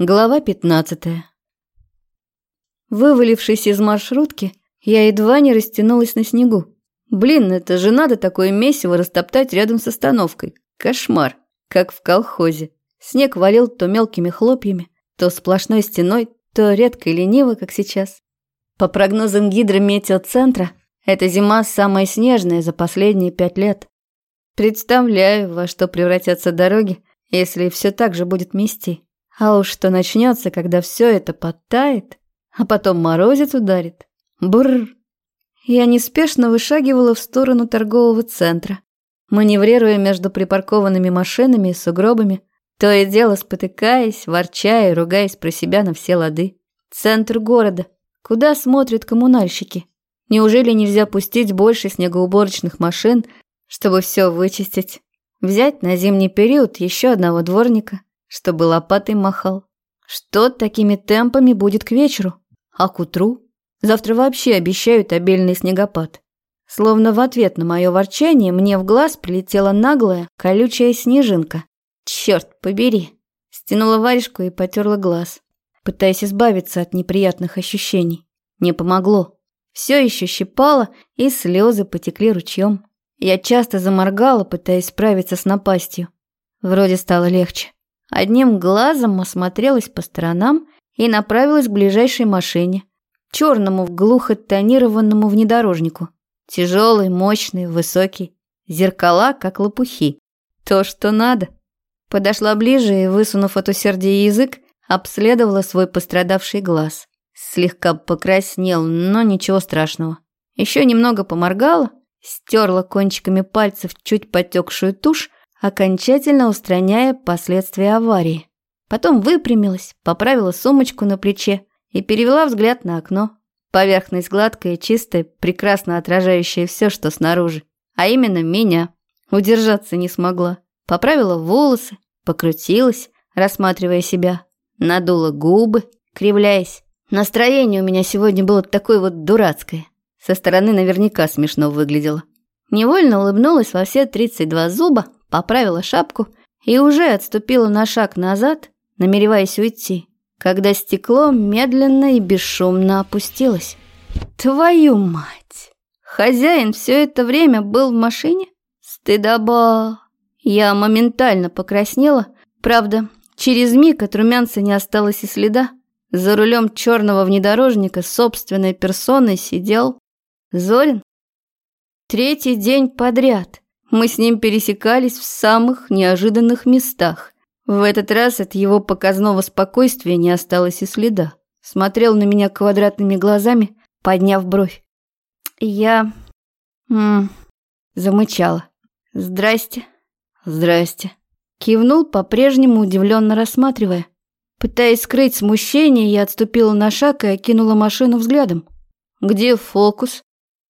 Глава 15. Вывалившись из маршрутки, я едва не растянулась на снегу. Блин, это же надо такое месиво растоптать рядом с остановкой. Кошмар, как в колхозе. Снег валил то мелкими хлопьями, то сплошной стеной, то редко и лениво, как сейчас. По прогнозам гидрометеоцентра, эта зима самая снежная за последние пять лет. Представляю, во что превратятся дороги, если все так же будет мести. А уж что начнется, когда все это подтает, а потом морозец ударит. Бррр. Я неспешно вышагивала в сторону торгового центра, маневрируя между припаркованными машинами и сугробами, то и дело спотыкаясь, ворчая и ругаясь про себя на все лады. Центр города. Куда смотрят коммунальщики? Неужели нельзя пустить больше снегоуборочных машин, чтобы все вычистить? Взять на зимний период еще одного дворника? Чтобы лопатой махал. Что такими темпами будет к вечеру? А к утру? Завтра вообще обещают обильный снегопад. Словно в ответ на мое ворчание мне в глаз прилетела наглая, колючая снежинка. Черт побери! Стянула варежку и потерла глаз, пытаясь избавиться от неприятных ощущений. Не помогло. Все еще щипало, и слезы потекли ручьем. Я часто заморгала, пытаясь справиться с напастью. Вроде стало легче. Одним глазом осмотрелась по сторонам и направилась к ближайшей машине, черному глухо тонированному внедорожнику. Тяжелый, мощный, высокий, зеркала, как лопухи. То, что надо. Подошла ближе и, высунув от усердия язык, обследовала свой пострадавший глаз. Слегка покраснел, но ничего страшного. Еще немного поморгала, стерла кончиками пальцев чуть потекшую тушь окончательно устраняя последствия аварии. Потом выпрямилась, поправила сумочку на плече и перевела взгляд на окно. Поверхность гладкая чистая, прекрасно отражающая все, что снаружи. А именно меня. Удержаться не смогла. Поправила волосы, покрутилась, рассматривая себя. Надула губы, кривляясь. Настроение у меня сегодня было такое вот дурацкое. Со стороны наверняка смешно выглядело. Невольно улыбнулась во все 32 зуба, поправила шапку и уже отступила на шаг назад, намереваясь уйти, когда стекло медленно и бесшумно опустилось. Твою мать! Хозяин все это время был в машине? Стыдоба! Я моментально покраснела, правда, через миг от румянца не осталось и следа. За рулем черного внедорожника собственной персоной сидел Зорин. Третий день подряд мы с ним пересекались в самых неожиданных местах. В этот раз от его показного спокойствия не осталось и следа. Смотрел на меня квадратными глазами, подняв бровь. Я... М замычала. «Здрасте». «Здрасте». Кивнул, по-прежнему удивленно рассматривая. Пытаясь скрыть смущение, я отступила на шаг и окинула машину взглядом. «Где фокус?»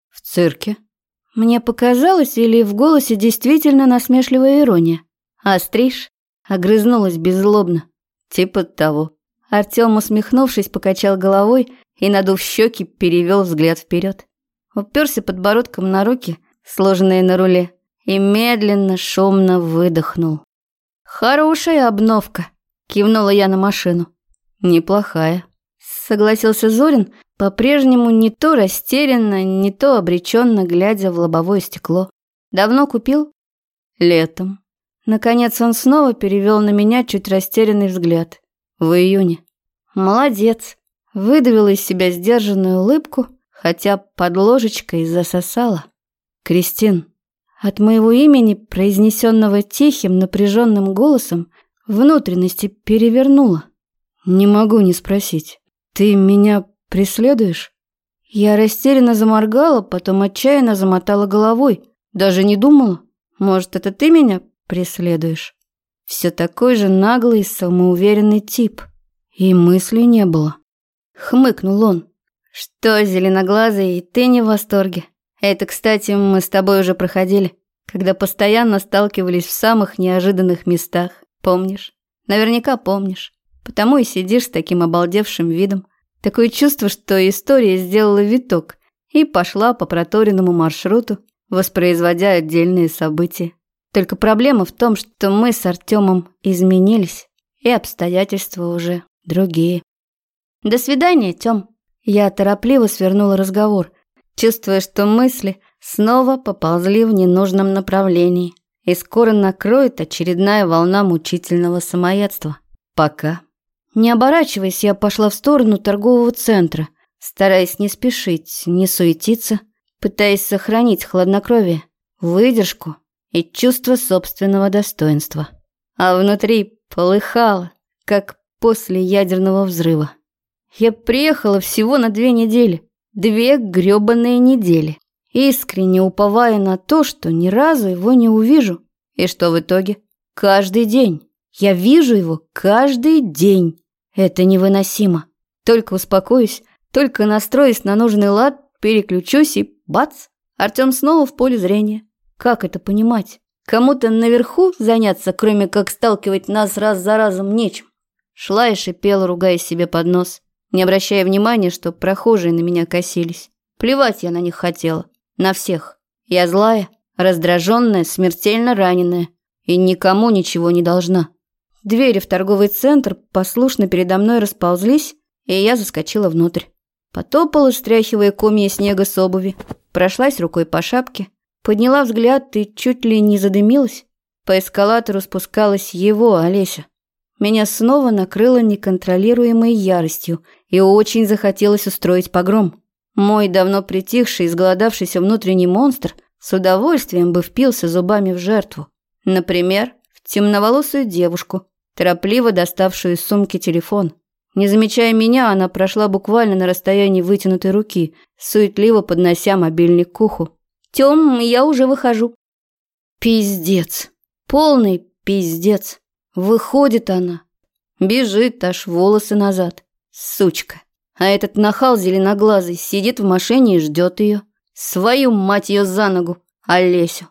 «В цирке». Мне показалось, или в голосе действительно насмешливая ирония. «Остришь?» — огрызнулась беззлобно. «Типа того». Артем, усмехнувшись, покачал головой и, надув щеки, перевел взгляд вперед. Уперся подбородком на руки, сложенные на руле, и медленно, шумно выдохнул. «Хорошая обновка», — кивнула я на машину. «Неплохая», — согласился Зорин, по-прежнему не то растерянно, не то обреченно, глядя в лобовое стекло. «Давно купил?» «Летом». Наконец он снова перевел на меня чуть растерянный взгляд. «В июне». «Молодец». Выдавила из себя сдержанную улыбку, хотя под ложечкой засосала. «Кристин». От моего имени, произнесенного тихим, напряженным голосом, внутренности перевернула. «Не могу не спросить. Ты меня «Преследуешь?» Я растерянно заморгала, потом отчаянно замотала головой. Даже не думала. Может, это ты меня преследуешь? Все такой же наглый, самоуверенный тип. И мыслей не было. Хмыкнул он. Что, зеленоглазый, ты не в восторге? Это, кстати, мы с тобой уже проходили, когда постоянно сталкивались в самых неожиданных местах. Помнишь? Наверняка помнишь. Потому и сидишь с таким обалдевшим видом. Такое чувство, что история сделала виток и пошла по проторенному маршруту, воспроизводя отдельные события. Только проблема в том, что мы с Артемом изменились, и обстоятельства уже другие. «До свидания, Тём!» Я торопливо свернула разговор, чувствуя, что мысли снова поползли в ненужном направлении, и скоро накроет очередная волна мучительного самоедства. Пока. Не оборачиваясь, я пошла в сторону торгового центра, стараясь не спешить, не суетиться, пытаясь сохранить хладнокровие, выдержку и чувство собственного достоинства. А внутри полыхало, как после ядерного взрыва. Я приехала всего на две недели. Две грёбаные недели. Искренне уповая на то, что ни разу его не увижу. И что в итоге? Каждый день. Я вижу его каждый день. Это невыносимо. Только успокоюсь, только настроюсь на нужный лад, переключусь и бац, Артем снова в поле зрения. Как это понимать? Кому-то наверху заняться, кроме как сталкивать нас раз за разом, нечем. Шла и шипела, ругая себе под нос не обращая внимания, что прохожие на меня косились. Плевать я на них хотела. На всех. Я злая, раздраженная, смертельно раненая. И никому ничего не должна. Двери в торговый центр послушно передо мной расползлись, и я заскочила внутрь. Потопала, стряхивая комья снега с обуви. Прошлась рукой по шапке. Подняла взгляд и чуть ли не задымилась. По эскалатору спускалась его, Олеся. Меня снова накрыло неконтролируемой яростью, и очень захотелось устроить погром. Мой давно притихший, изголодавшийся внутренний монстр с удовольствием бы впился зубами в жертву. Например, в темноволосую девушку, торопливо доставшую из сумки телефон. Не замечая меня, она прошла буквально на расстоянии вытянутой руки, суетливо поднося мобильник к уху. «Тём, я уже выхожу». Пиздец. Полный пиздец. Выходит она. Бежит, аж волосы назад. Сучка. А этот нахал зеленоглазый сидит в машине и ждет ее. Свою мать ее за ногу, Олесю.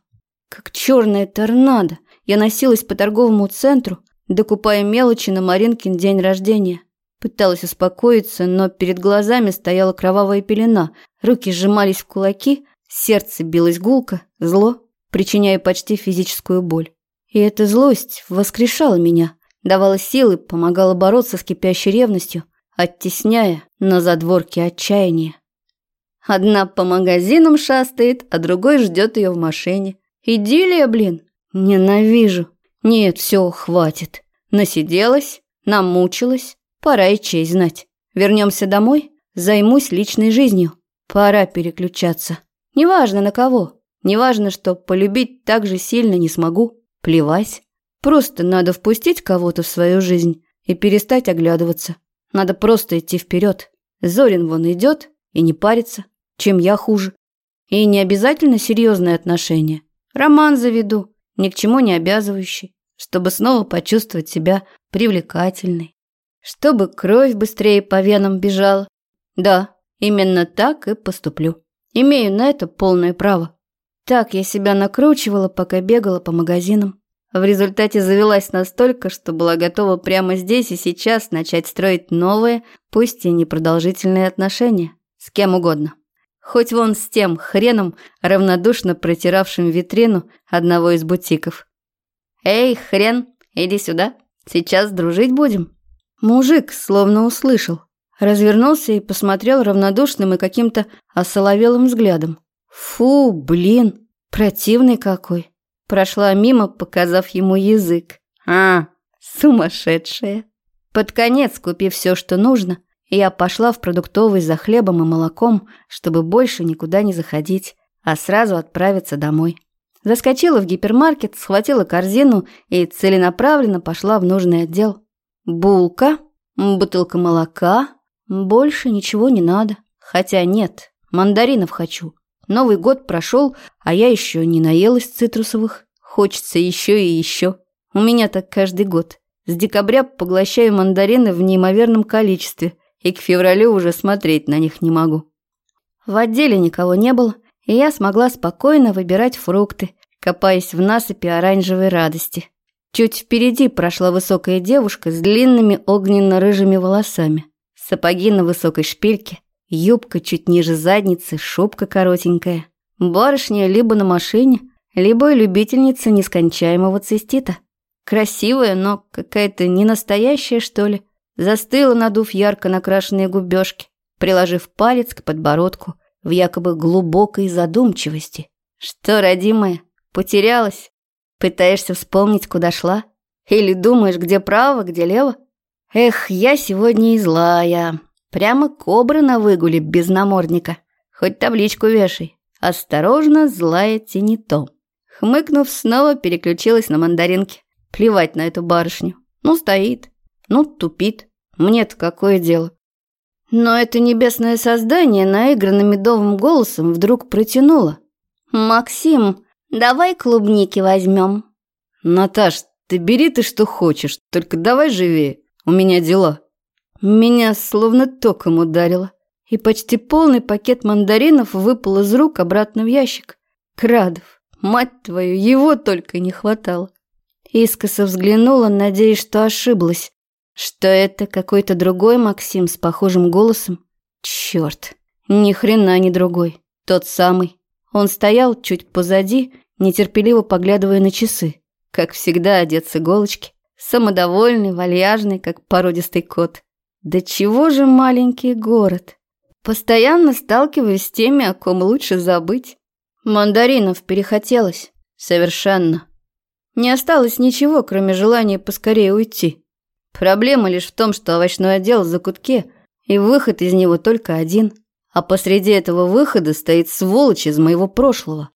Как черная торнадо, я носилась по торговому центру, докупая мелочи на Маринкин день рождения. Пыталась успокоиться, но перед глазами стояла кровавая пелена, руки сжимались в кулаки, сердце билось гулко, зло, причиняя почти физическую боль. И эта злость воскрешала меня, давала силы, помогала бороться с кипящей ревностью, оттесняя на задворке отчаяния. Одна по магазинам шастает, а другой ждет ее в машине. Идиллия, блин. Ненавижу. Нет, все, хватит. Насиделась, намучилась. Пора и честь знать. Вернемся домой, займусь личной жизнью. Пора переключаться. Неважно на кого. Неважно, что полюбить так же сильно не смогу. Плевать. Просто надо впустить кого-то в свою жизнь и перестать оглядываться. Надо просто идти вперед. Зорин вон идет и не парится, чем я хуже. И не обязательно серьезные отношения. Роман заведу, ни к чему не обязывающий, чтобы снова почувствовать себя привлекательной. Чтобы кровь быстрее по венам бежала. Да, именно так и поступлю. Имею на это полное право. Так я себя накручивала, пока бегала по магазинам. В результате завелась настолько, что была готова прямо здесь и сейчас начать строить новые, пусть и непродолжительные отношения. С кем угодно. Хоть вон с тем хреном, равнодушно протиравшим витрину одного из бутиков. «Эй, хрен, иди сюда, сейчас дружить будем». Мужик словно услышал, развернулся и посмотрел равнодушным и каким-то осоловелым взглядом. Фу, блин, противный какой. Прошла мимо, показав ему язык. А, сумасшедшая. Под конец, купив все, что нужно, я пошла в продуктовый за хлебом и молоком, чтобы больше никуда не заходить, а сразу отправиться домой. Заскочила в гипермаркет, схватила корзину и целенаправленно пошла в нужный отдел. Булка, бутылка молока, больше ничего не надо. Хотя нет, мандаринов хочу. Новый год прошел, а я еще не наелась цитрусовых. Хочется еще и еще. У меня так каждый год. С декабря поглощаю мандарины в неимоверном количестве, и к февралю уже смотреть на них не могу. В отделе никого не было, и я смогла спокойно выбирать фрукты, копаясь в насыпи оранжевой радости. Чуть впереди прошла высокая девушка с длинными огненно-рыжими волосами, сапоги на высокой шпильке, Юбка чуть ниже задницы, шубка коротенькая. Барышня либо на машине, либо любительница нескончаемого цистита. Красивая, но какая-то не настоящая, что ли. застыла, надув ярко накрашенные губёшки, приложив палец к подбородку в якобы глубокой задумчивости. Что, родимая, потерялась? Пытаешься вспомнить, куда шла? Или думаешь, где право, где лево? Эх, я сегодня и злая. Прямо кобра на выгуле без намордника. Хоть табличку вешай. Осторожно, злая тенито. Хмыкнув, снова переключилась на мандаринки. Плевать на эту барышню. Ну, стоит. Ну, тупит. Мне-то какое дело. Но это небесное создание наигранно медовым голосом вдруг протянуло. «Максим, давай клубники возьмем». «Наташ, ты бери ты что хочешь, только давай живее, у меня дела». Меня словно током ударило, и почти полный пакет мандаринов выпал из рук обратно в ящик. Крадов, мать твою, его только не хватало. Искоса взглянула, надеясь, что ошиблась, что это какой-то другой Максим с похожим голосом. Черт, ни хрена не другой, тот самый. Он стоял чуть позади, нетерпеливо поглядывая на часы. Как всегда, одет с иголочки, самодовольный, вальяжный, как породистый кот. Да чего же маленький город? Постоянно сталкиваюсь с теми, о ком лучше забыть. Мандаринов перехотелось. Совершенно. Не осталось ничего, кроме желания поскорее уйти. Проблема лишь в том, что овощной отдел в закутке, и выход из него только один. А посреди этого выхода стоит сволочь из моего прошлого.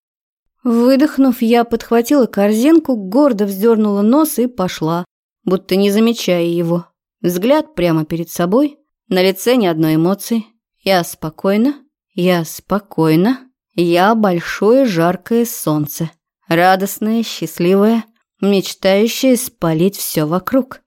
Выдохнув, я подхватила корзинку, гордо вздернула нос и пошла, будто не замечая его. Взгляд прямо перед собой, на лице ни одной эмоции. Я спокойна, я спокойна, я большое жаркое солнце, радостное, счастливое, мечтающее спалить все вокруг.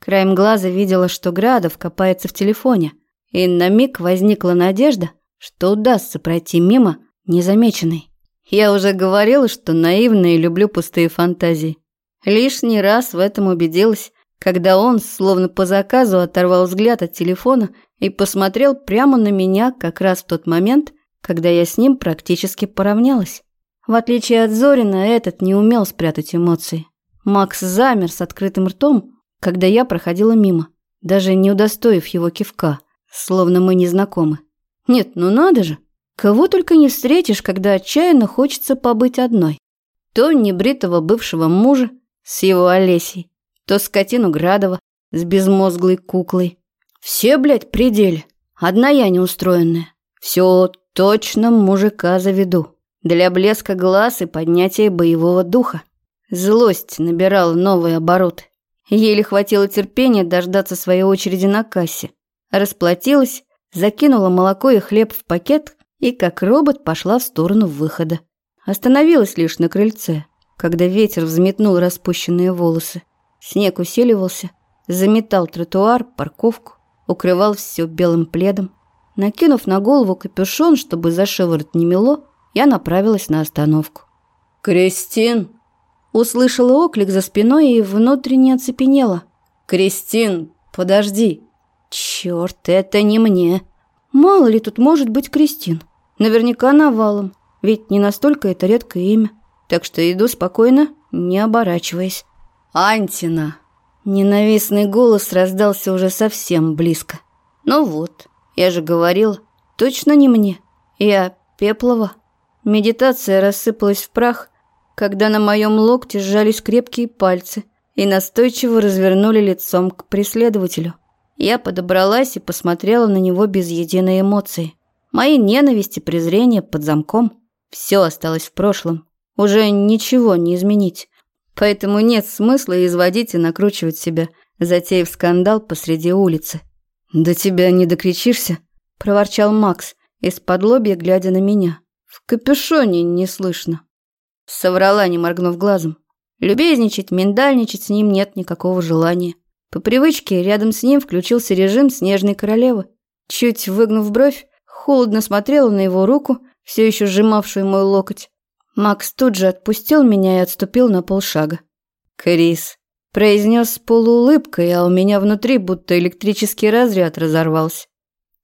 Краем глаза видела, что Градов копается в телефоне, и на миг возникла надежда, что удастся пройти мимо незамеченной. Я уже говорила, что наивно и люблю пустые фантазии. Лишний раз в этом убедилась, когда он, словно по заказу, оторвал взгляд от телефона и посмотрел прямо на меня как раз в тот момент, когда я с ним практически поравнялась. В отличие от Зорина, этот не умел спрятать эмоции. Макс замер с открытым ртом, когда я проходила мимо, даже не удостоив его кивка, словно мы не знакомы. Нет, ну надо же, кого только не встретишь, когда отчаянно хочется побыть одной. То небритого бывшего мужа с его Олесей, то скотину Градова с безмозглой куклой. Все, блядь, пределе. Одна я неустроенная. Все точно мужика заведу. Для блеска глаз и поднятия боевого духа. Злость набирала новые обороты. Еле хватило терпения дождаться своей очереди на кассе. Расплатилась, закинула молоко и хлеб в пакет и как робот пошла в сторону выхода. Остановилась лишь на крыльце, когда ветер взметнул распущенные волосы. Снег усиливался, заметал тротуар, парковку, укрывал все белым пледом. Накинув на голову капюшон, чтобы за шиворот не мело, я направилась на остановку. «Кристин!» Услышала оклик за спиной и внутренне оцепенела. «Кристин, подожди!» «Черт, это не мне!» Мало ли тут может быть Кристин. Наверняка навалом, ведь не настолько это редкое имя. Так что иду спокойно, не оборачиваясь. «Антина!» Ненавистный голос раздался уже совсем близко. «Ну вот, я же говорила, точно не мне. Я Пеплова». Медитация рассыпалась в прах, когда на моем локте сжались крепкие пальцы и настойчиво развернули лицом к преследователю. Я подобралась и посмотрела на него без единой эмоции. Мои ненависть и презрение под замком. Все осталось в прошлом. Уже ничего не изменить. Поэтому нет смысла изводить и накручивать себя, затеяв скандал посреди улицы. «До тебя не докричишься?» – проворчал Макс, из-под лобья глядя на меня. В капюшоне не слышно. Соврала, не моргнув глазом. Любезничать, миндальничать с ним нет никакого желания. По привычке рядом с ним включился режим снежной королевы. Чуть выгнув бровь, холодно смотрела на его руку, все еще сжимавшую мой локоть. Макс тут же отпустил меня и отступил на полшага. «Крис», – произнес с полуулыбкой, а у меня внутри будто электрический разряд разорвался.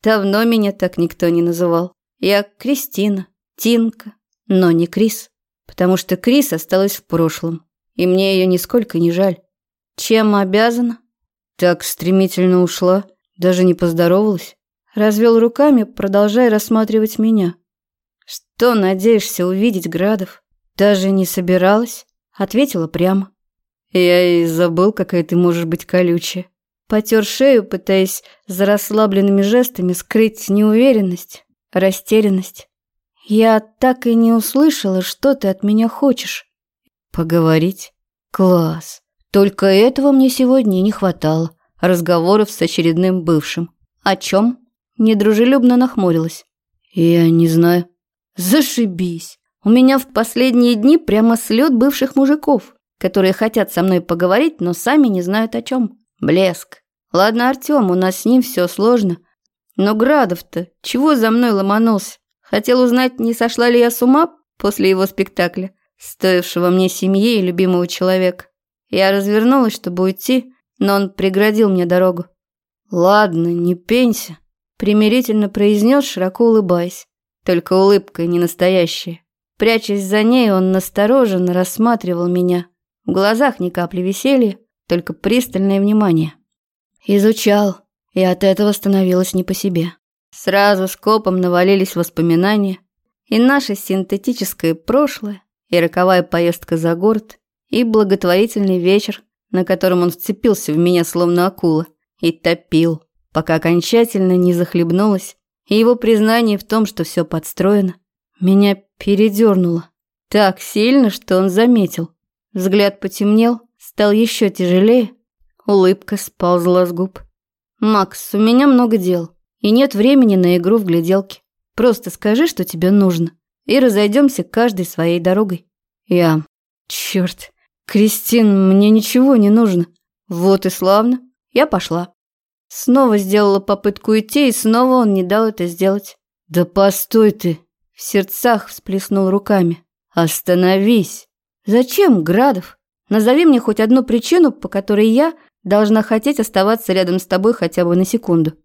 Давно меня так никто не называл. Я Кристина, Тинка, но не Крис. Потому что Крис осталась в прошлом, и мне ее нисколько не жаль. Чем обязана? Так стремительно ушла, даже не поздоровалась. Развел руками, продолжая рассматривать меня. Что надеешься увидеть, Градов? Даже не собиралась, ответила прямо. Я и забыл, какая ты можешь быть колючая. Потер шею, пытаясь за расслабленными жестами скрыть неуверенность, растерянность. Я так и не услышала, что ты от меня хочешь. Поговорить? Класс. Только этого мне сегодня не хватало. Разговоров с очередным бывшим. О чем? Недружелюбно нахмурилась. Я не знаю. Зашибись. У меня в последние дни прямо слет бывших мужиков, которые хотят со мной поговорить, но сами не знают о чем. Блеск. Ладно, Артем, у нас с ним все сложно. Но Градов-то чего за мной ломанулся? Хотел узнать, не сошла ли я с ума после его спектакля, стоившего мне семьи и любимого человека. Я развернулась, чтобы уйти, но он преградил мне дорогу. «Ладно, не пенься», — примирительно произнес, широко улыбаясь. Только улыбка не настоящая. Прячась за ней, он настороженно рассматривал меня. В глазах ни капли веселья, только пристальное внимание. Изучал, и от этого становилось не по себе. Сразу скопом навалились воспоминания, и наше синтетическое прошлое, и роковая поездка за город, и благотворительный вечер, на котором он вцепился в меня словно акула, и топил, пока окончательно не захлебнулась, и его признание в том, что все подстроено, меня передернуло так сильно, что он заметил. Взгляд потемнел, стал еще тяжелее, улыбка сползла с губ. «Макс, у меня много дел. И нет времени на игру в гляделки. Просто скажи, что тебе нужно, и разойдемся каждой своей дорогой. Я... Черт, Кристин, мне ничего не нужно. Вот и славно. Я пошла. Снова сделала попытку идти, и снова он не дал это сделать. Да постой ты. В сердцах всплеснул руками. Остановись. Зачем, Градов? Назови мне хоть одну причину, по которой я должна хотеть оставаться рядом с тобой хотя бы на секунду.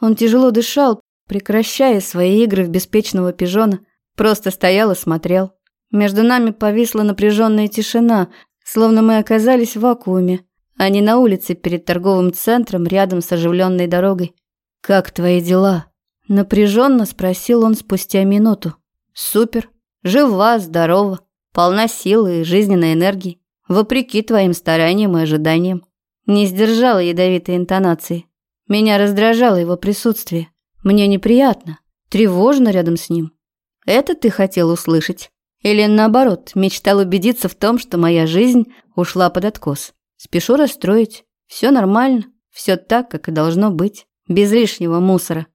Он тяжело дышал, прекращая свои игры в беспечного пижона, просто стоял и смотрел. Между нами повисла напряженная тишина, словно мы оказались в вакууме, а не на улице перед торговым центром рядом с оживленной дорогой. «Как твои дела?» – напряженно спросил он спустя минуту. «Супер. Жива, здорова, полна силы и жизненной энергии, вопреки твоим стараниям и ожиданиям». Не сдержала ядовитой интонации. Меня раздражало его присутствие. Мне неприятно, тревожно рядом с ним. Это ты хотел услышать? Или наоборот, мечтал убедиться в том, что моя жизнь ушла под откос? Спешу расстроить. Все нормально, все так, как и должно быть, без лишнего мусора.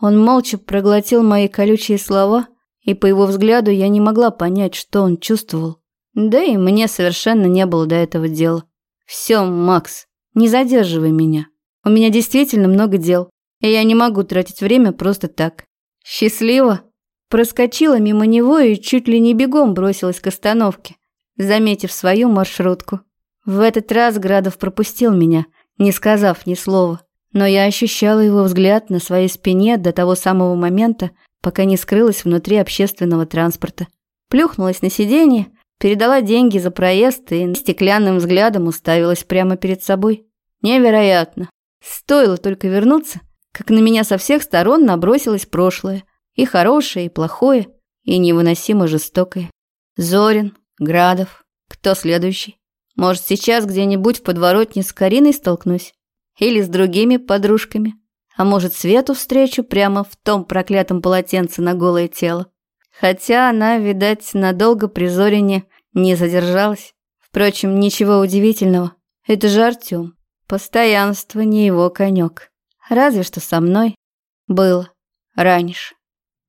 Он молча проглотил мои колючие слова, и по его взгляду я не могла понять, что он чувствовал. Да и мне совершенно не было до этого дела. Все, Макс, не задерживай меня. У меня действительно много дел, и я не могу тратить время просто так. Счастливо. Проскочила мимо него и чуть ли не бегом бросилась к остановке, заметив свою маршрутку. В этот раз Градов пропустил меня, не сказав ни слова, но я ощущала его взгляд на своей спине до того самого момента, пока не скрылась внутри общественного транспорта. Плюхнулась на сиденье, передала деньги за проезд и стеклянным взглядом уставилась прямо перед собой. Невероятно. Стоило только вернуться, как на меня со всех сторон набросилось прошлое. И хорошее, и плохое, и невыносимо жестокое. Зорин, Градов. Кто следующий? Может, сейчас где-нибудь в подворотне с Кариной столкнусь? Или с другими подружками? А может, Свету встречу прямо в том проклятом полотенце на голое тело? Хотя она, видать, надолго при Зорине не задержалась. Впрочем, ничего удивительного. Это же Артём. Постоянство не его конек. Разве что со мной было раньше.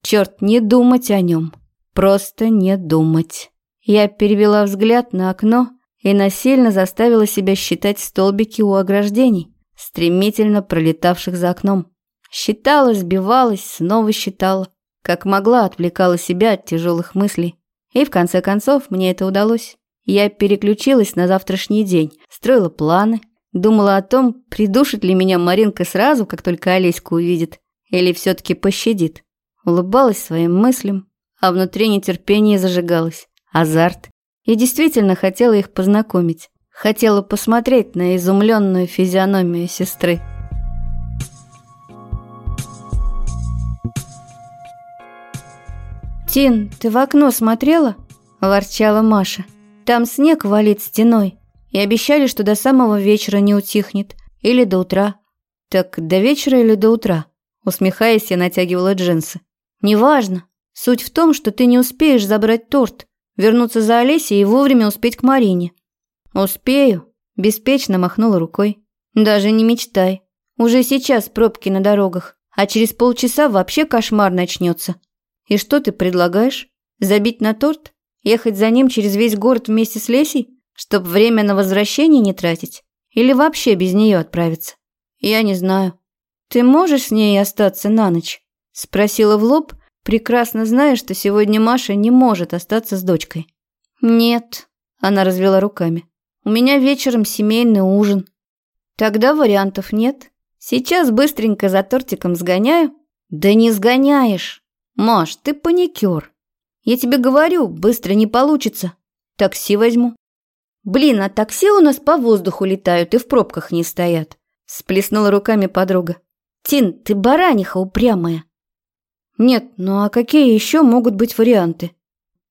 Черт, не думать о нем. Просто не думать. Я перевела взгляд на окно и насильно заставила себя считать столбики у ограждений, стремительно пролетавших за окном. Считала, сбивалась, снова считала. Как могла, отвлекала себя от тяжелых мыслей. И в конце концов мне это удалось. Я переключилась на завтрашний день, строила планы, Думала о том, придушит ли меня Маринка сразу, как только Олеську увидит, или все-таки пощадит. Улыбалась своим мыслям, а внутри нетерпение зажигалось. Азарт. Я действительно хотела их познакомить. Хотела посмотреть на изумленную физиономию сестры. «Тин, ты в окно смотрела?» – ворчала Маша. «Там снег валит стеной, и обещали, что до самого вечера не утихнет, или до утра». «Так до вечера или до утра?» – усмехаясь, я натягивала джинсы. «Неважно. Суть в том, что ты не успеешь забрать торт, вернуться за Олесей и вовремя успеть к Марине». «Успею», – беспечно махнула рукой. «Даже не мечтай. Уже сейчас пробки на дорогах, а через полчаса вообще кошмар начнется. И что ты предлагаешь? Забить на торт? Ехать за ним через весь город вместе с Лесей? Чтоб время на возвращение не тратить? Или вообще без нее отправиться? Я не знаю. Ты можешь с ней остаться на ночь? Спросила в лоб, прекрасно зная, что сегодня Маша не может остаться с дочкой. Нет, она развела руками. У меня вечером семейный ужин. Тогда вариантов нет. Сейчас быстренько за тортиком сгоняю. Да не сгоняешь. «Маш, ты паникер. Я тебе говорю, быстро не получится. Такси возьму». «Блин, а такси у нас по воздуху летают и в пробках не стоят», – сплеснула руками подруга. «Тин, ты бараниха упрямая». «Нет, ну а какие еще могут быть варианты?»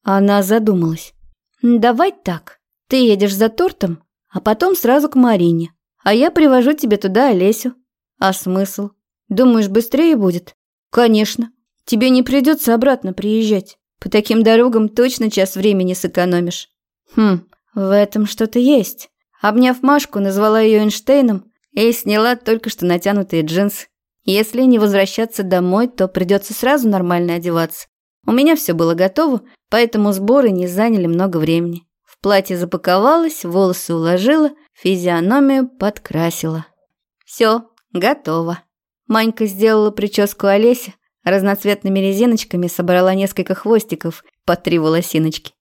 Она задумалась. «Давай так. Ты едешь за тортом, а потом сразу к Марине. А я привожу тебе туда Олесю. А смысл? Думаешь, быстрее будет?» «Конечно. Тебе не придется обратно приезжать. По таким дорогам точно час времени сэкономишь. Хм, в этом что-то есть. Обняв Машку, назвала ее Эйнштейном и сняла только что натянутые джинсы. Если не возвращаться домой, то придется сразу нормально одеваться. У меня все было готово, поэтому сборы не заняли много времени. В платье запаковалась, волосы уложила, физиономию подкрасила. Все, готово. Манька сделала прическу Олесе, Разноцветными резиночками собрала несколько хвостиков под три волосиночки.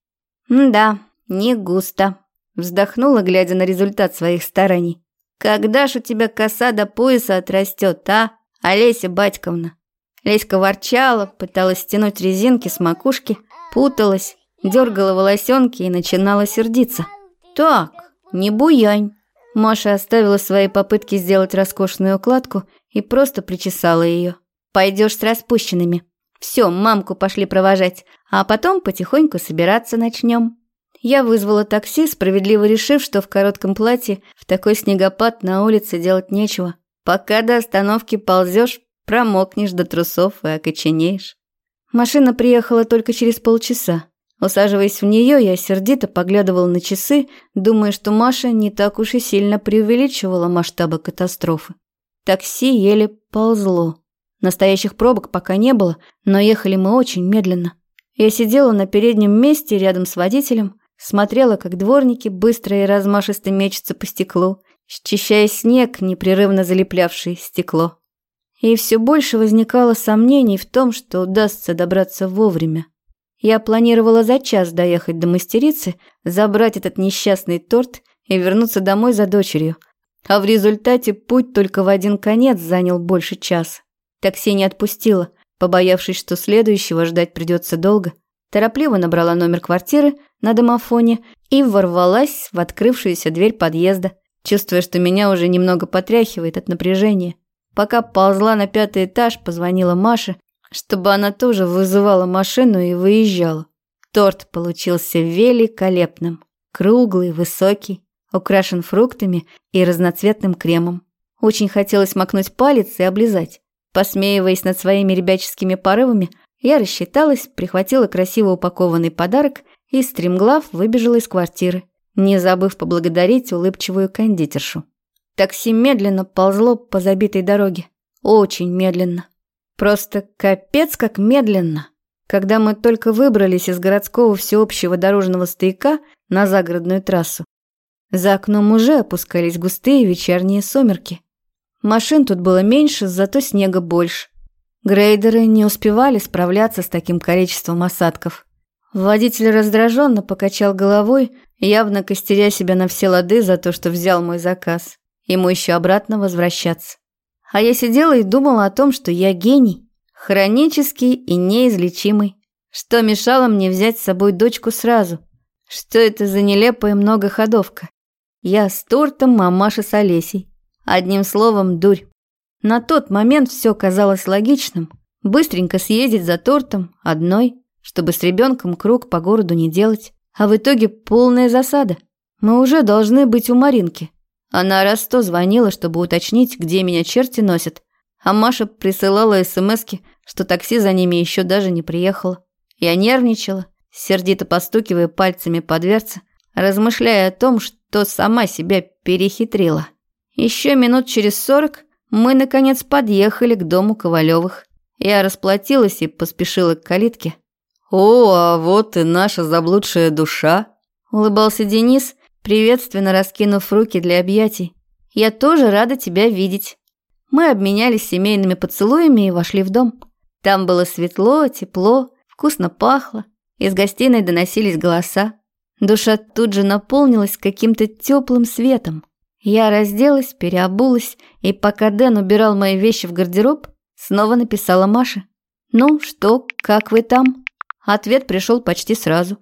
«Да, не густо», – вздохнула, глядя на результат своих стараний. «Когда ж у тебя коса до пояса отрастет, а, Олеся Батьковна?» Леська ворчала, пыталась стянуть резинки с макушки, путалась, дергала волосенки и начинала сердиться. «Так, не буянь». Маша оставила свои попытки сделать роскошную укладку и просто причесала ее. Пойдешь с распущенными. Все, мамку пошли провожать, а потом потихоньку собираться начнем. Я вызвала такси, справедливо решив, что в коротком платье в такой снегопад на улице делать нечего. Пока до остановки ползешь, промокнешь до трусов и окоченеешь. Машина приехала только через полчаса. Усаживаясь в нее, я сердито поглядывала на часы, думая, что Маша не так уж и сильно преувеличивала масштабы катастрофы. Такси еле ползло. Настоящих пробок пока не было, но ехали мы очень медленно. Я сидела на переднем месте рядом с водителем, смотрела, как дворники быстро и размашисто мечутся по стеклу, счищая снег, непрерывно залеплявший стекло. И все больше возникало сомнений в том, что удастся добраться вовремя. Я планировала за час доехать до мастерицы, забрать этот несчастный торт и вернуться домой за дочерью. А в результате путь только в один конец занял больше часа. Такси не отпустила, побоявшись, что следующего ждать придется долго. Торопливо набрала номер квартиры на домофоне и ворвалась в открывшуюся дверь подъезда, чувствуя, что меня уже немного потряхивает от напряжения. Пока ползла на пятый этаж, позвонила Маше, чтобы она тоже вызывала машину и выезжала. Торт получился великолепным. Круглый, высокий, украшен фруктами и разноцветным кремом. Очень хотелось макнуть палец и облизать. Посмеиваясь над своими ребяческими порывами, я рассчиталась, прихватила красиво упакованный подарок и стремглав выбежала из квартиры, не забыв поблагодарить улыбчивую кондитершу. Такси медленно ползло по забитой дороге. Очень медленно. Просто капец как медленно. Когда мы только выбрались из городского всеобщего дорожного стояка на загородную трассу, за окном уже опускались густые вечерние сумерки. Машин тут было меньше, зато снега больше. Грейдеры не успевали справляться с таким количеством осадков. Водитель раздраженно покачал головой, явно костеря себя на все лады за то, что взял мой заказ. Ему еще обратно возвращаться. А я сидела и думала о том, что я гений, хронический и неизлечимый. Что мешало мне взять с собой дочку сразу? Что это за нелепая многоходовка? Я с тортом, а Маша с Олесей. Одним словом, дурь. На тот момент все казалось логичным. Быстренько съездить за тортом, одной, чтобы с ребенком круг по городу не делать. А в итоге полная засада. Мы уже должны быть у Маринки. Она раз сто звонила, чтобы уточнить, где меня черти носят. А Маша присылала смски, что такси за ними еще даже не приехало. Я нервничала, сердито постукивая пальцами по дверце, размышляя о том, что сама себя перехитрила. Еще минут через сорок мы, наконец, подъехали к дому Ковалевых. Я расплатилась и поспешила к калитке. «О, а вот и наша заблудшая душа!» Улыбался Денис, приветственно раскинув руки для объятий. «Я тоже рада тебя видеть». Мы обменялись семейными поцелуями и вошли в дом. Там было светло, тепло, вкусно пахло. Из гостиной доносились голоса. Душа тут же наполнилась каким-то теплым светом. Я разделась, переобулась, и пока Дэн убирал мои вещи в гардероб, снова написала Маше. «Ну что, как вы там?» Ответ пришел почти сразу.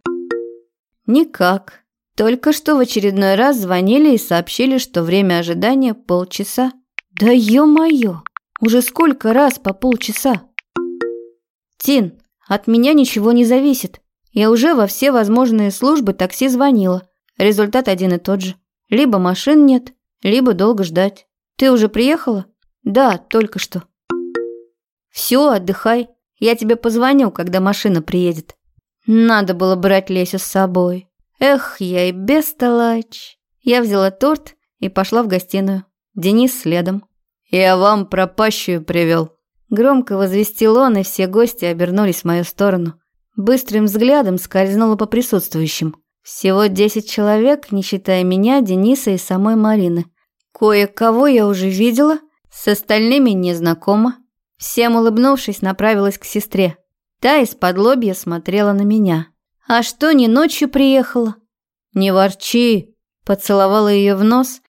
«Никак. Только что в очередной раз звонили и сообщили, что время ожидания полчаса. Да ё-моё, уже сколько раз по полчаса?» «Тин, от меня ничего не зависит. Я уже во все возможные службы такси звонила. Результат один и тот же. Либо машин нет, либо долго ждать. Ты уже приехала? Да, только что. Все, отдыхай. Я тебе позвоню, когда машина приедет. Надо было брать Лесю с собой. Эх, я и бестолочь. Я взяла торт и пошла в гостиную. Денис следом. «Я вам пропащую привел», Громко возвестил он, и все гости обернулись в мою сторону. Быстрым взглядом скользнула по присутствующим. Всего десять человек, не считая меня, Дениса и самой Марины. Кое-кого я уже видела, с остальными не знакома. Всем улыбнувшись, направилась к сестре. Та из-под лобья смотрела на меня. «А что, не ночью приехала?» «Не ворчи!» Поцеловала ее в нос,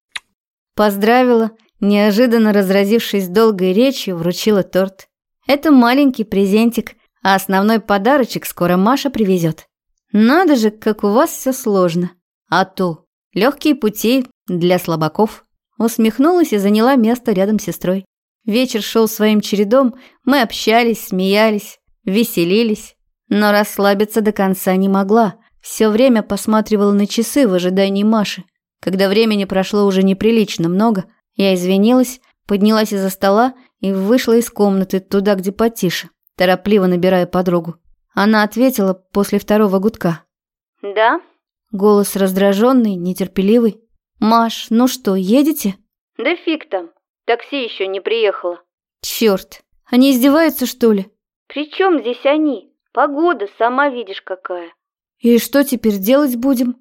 поздравила Неожиданно разразившись долгой речью, вручила торт. Это маленький презентик, а основной подарочек скоро Маша привезет. Надо же, как у вас все сложно. А то, легкие пути для слабаков. Усмехнулась и заняла место рядом с сестрой. Вечер шел своим чередом, мы общались, смеялись, веселились. Но расслабиться до конца не могла. Все время посматривала на часы в ожидании Маши. Когда времени прошло уже неприлично много – я извинилась, поднялась из-за стола и вышла из комнаты туда, где потише, торопливо набирая подругу. Она ответила после второго гудка. «Да?» Голос раздраженный, нетерпеливый. «Маш, ну что, едете?» «Да фиг там. Такси еще не приехало». «Черт, они издеваются, что ли?» «При чем здесь они? Погода, сама видишь какая». «И что теперь делать будем?»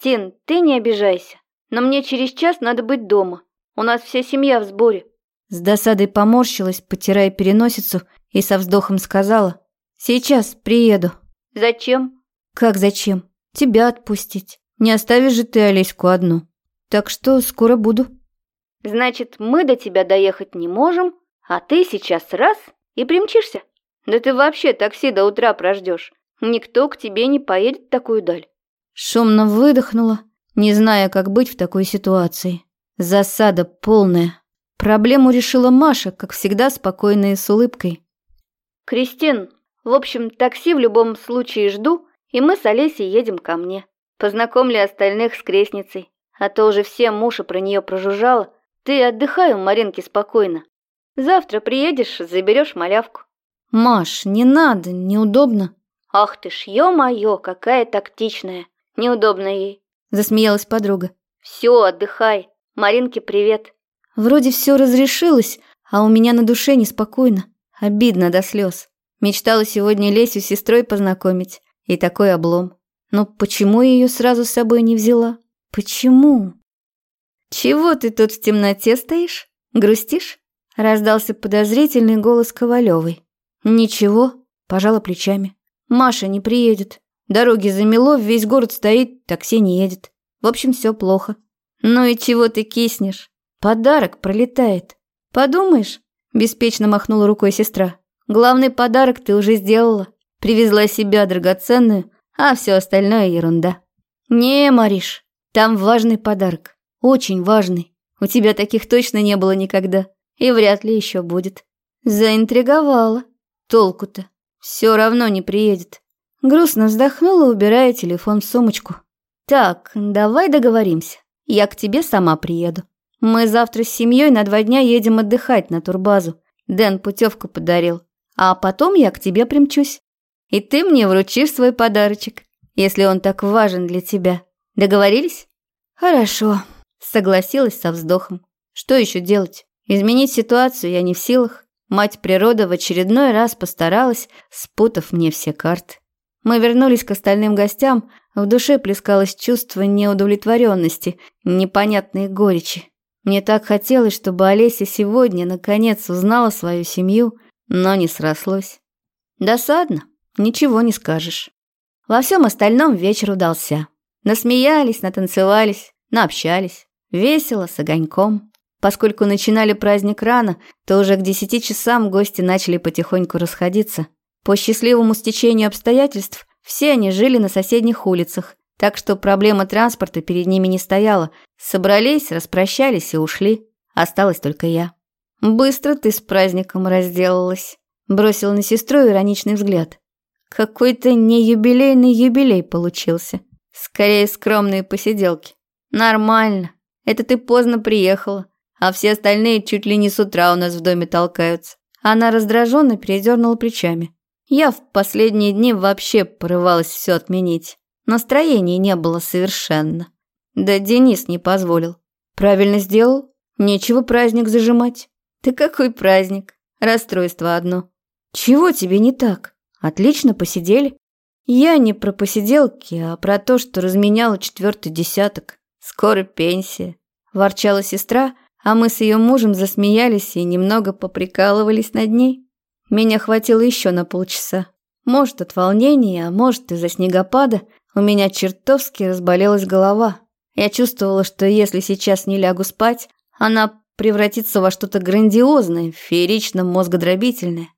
«Тин, ты не обижайся, но мне через час надо быть дома. У нас вся семья в сборе». С досадой поморщилась, потирая переносицу, и со вздохом сказала. «Сейчас приеду». «Зачем?» «Как зачем? Тебя отпустить. Не оставишь же ты Олеську одну. Так что скоро буду». «Значит, мы до тебя доехать не можем, а ты сейчас раз и примчишься? Да ты вообще такси до утра прождешь. Никто к тебе не поедет такую даль». Шумно выдохнула, не зная, как быть в такой ситуации. Засада полная. Проблему решила Маша, как всегда, спокойная и с улыбкой. «Кристин, в общем, такси в любом случае жду, и мы с Олесей едем ко мне. Познакомлю остальных с крестницей, а то уже все муша про нее прожужжала. Ты отдыхай у Маринки спокойно. Завтра приедешь, заберешь малявку». «Маш, не надо, неудобно». «Ах ты ж, ё-моё, какая тактичная. Неудобно ей», — засмеялась подруга. «Все, отдыхай. Маринке привет. Вроде все разрешилось, а у меня на душе неспокойно. Обидно до слез. Мечтала сегодня Лесю с сестрой познакомить. И такой облом. Но почему я ее сразу с собой не взяла? Почему? «Чего ты тут в темноте стоишь? Грустишь?» Раздался подозрительный голос Ковалевой. «Ничего», – пожала плечами. «Маша не приедет. Дороги замело, весь город стоит, такси не едет. В общем, все плохо. «Ну и чего ты киснешь? Подарок пролетает. Подумаешь?» – беспечно махнула рукой сестра. «Главный подарок ты уже сделала. Привезла себя драгоценную, а все остальное ерунда». «Не, Мариш, там важный подарок. Очень важный. У тебя таких точно не было никогда. И вряд ли еще будет. Заинтриговала. Толку-то. Все равно не приедет. Грустно вздохнула, убирая телефон в сумочку. Так, давай договоримся. Я к тебе сама приеду. Мы завтра с семьей на два дня едем отдыхать на турбазу. Дэн путевку подарил. А потом я к тебе примчусь. И ты мне вручишь свой подарочек, если он так важен для тебя. Договорились? Хорошо. Согласилась со вздохом. Что еще делать? Изменить ситуацию я не в силах. Мать природа в очередной раз постаралась, спутав мне все карты. Мы вернулись к остальным гостям, в душе плескалось чувство неудовлетворенности, непонятной горечи. Мне так хотелось, чтобы Олеся сегодня наконец узнала свою семью, но не срослось. Досадно, ничего не скажешь. Во всем остальном вечер удался. Насмеялись, натанцевались, наобщались. Весело, с огоньком. Поскольку начинали праздник рано, то уже к десяти часам гости начали потихоньку расходиться. По счастливому стечению обстоятельств все они жили на соседних улицах, так что проблема транспорта перед ними не стояла. Собрались, распрощались и ушли. Осталась только я. «Быстро ты с праздником разделалась», – бросил на сестру ироничный взгляд. «Какой-то не юбилейный юбилей получился. Скорее скромные посиделки. Нормально. Это ты поздно приехала, а все остальные чуть ли не с утра у нас в доме толкаются». Она раздраженно передернула плечами. Я в последние дни вообще порывалась все отменить. Настроения не было совершенно. Да Денис не позволил. Правильно сделал. Нечего праздник зажимать. Ты какой праздник? Расстройство одно. Чего тебе не так? Отлично посидели. Я не про посиделки, а про то, что разменяла четвертый десяток. Скоро пенсия. Ворчала сестра, а мы с ее мужем засмеялись и немного поприкалывались над ней. Меня хватило еще на полчаса. Может, от волнения, а может, из-за снегопада у меня чертовски разболелась голова. Я чувствовала, что если сейчас не лягу спать, она превратится во что-то грандиозное, феерично мозгодробительное.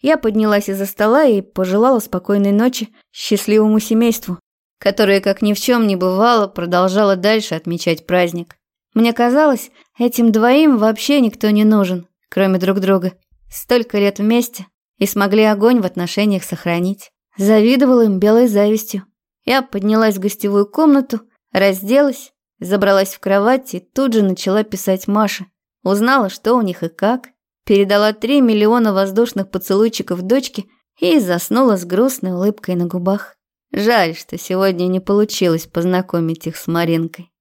Я поднялась из-за стола и пожелала спокойной ночи счастливому семейству, которое, как ни в чем не бывало, продолжало дальше отмечать праздник. Мне казалось, этим двоим вообще никто не нужен, кроме друг друга. Столько лет вместе и смогли огонь в отношениях сохранить. Завидовала им белой завистью. Я поднялась в гостевую комнату, разделась, забралась в кровать и тут же начала писать Маше. Узнала, что у них и как, передала три миллиона воздушных поцелуйчиков дочке и заснула с грустной улыбкой на губах. Жаль, что сегодня не получилось познакомить их с Маринкой.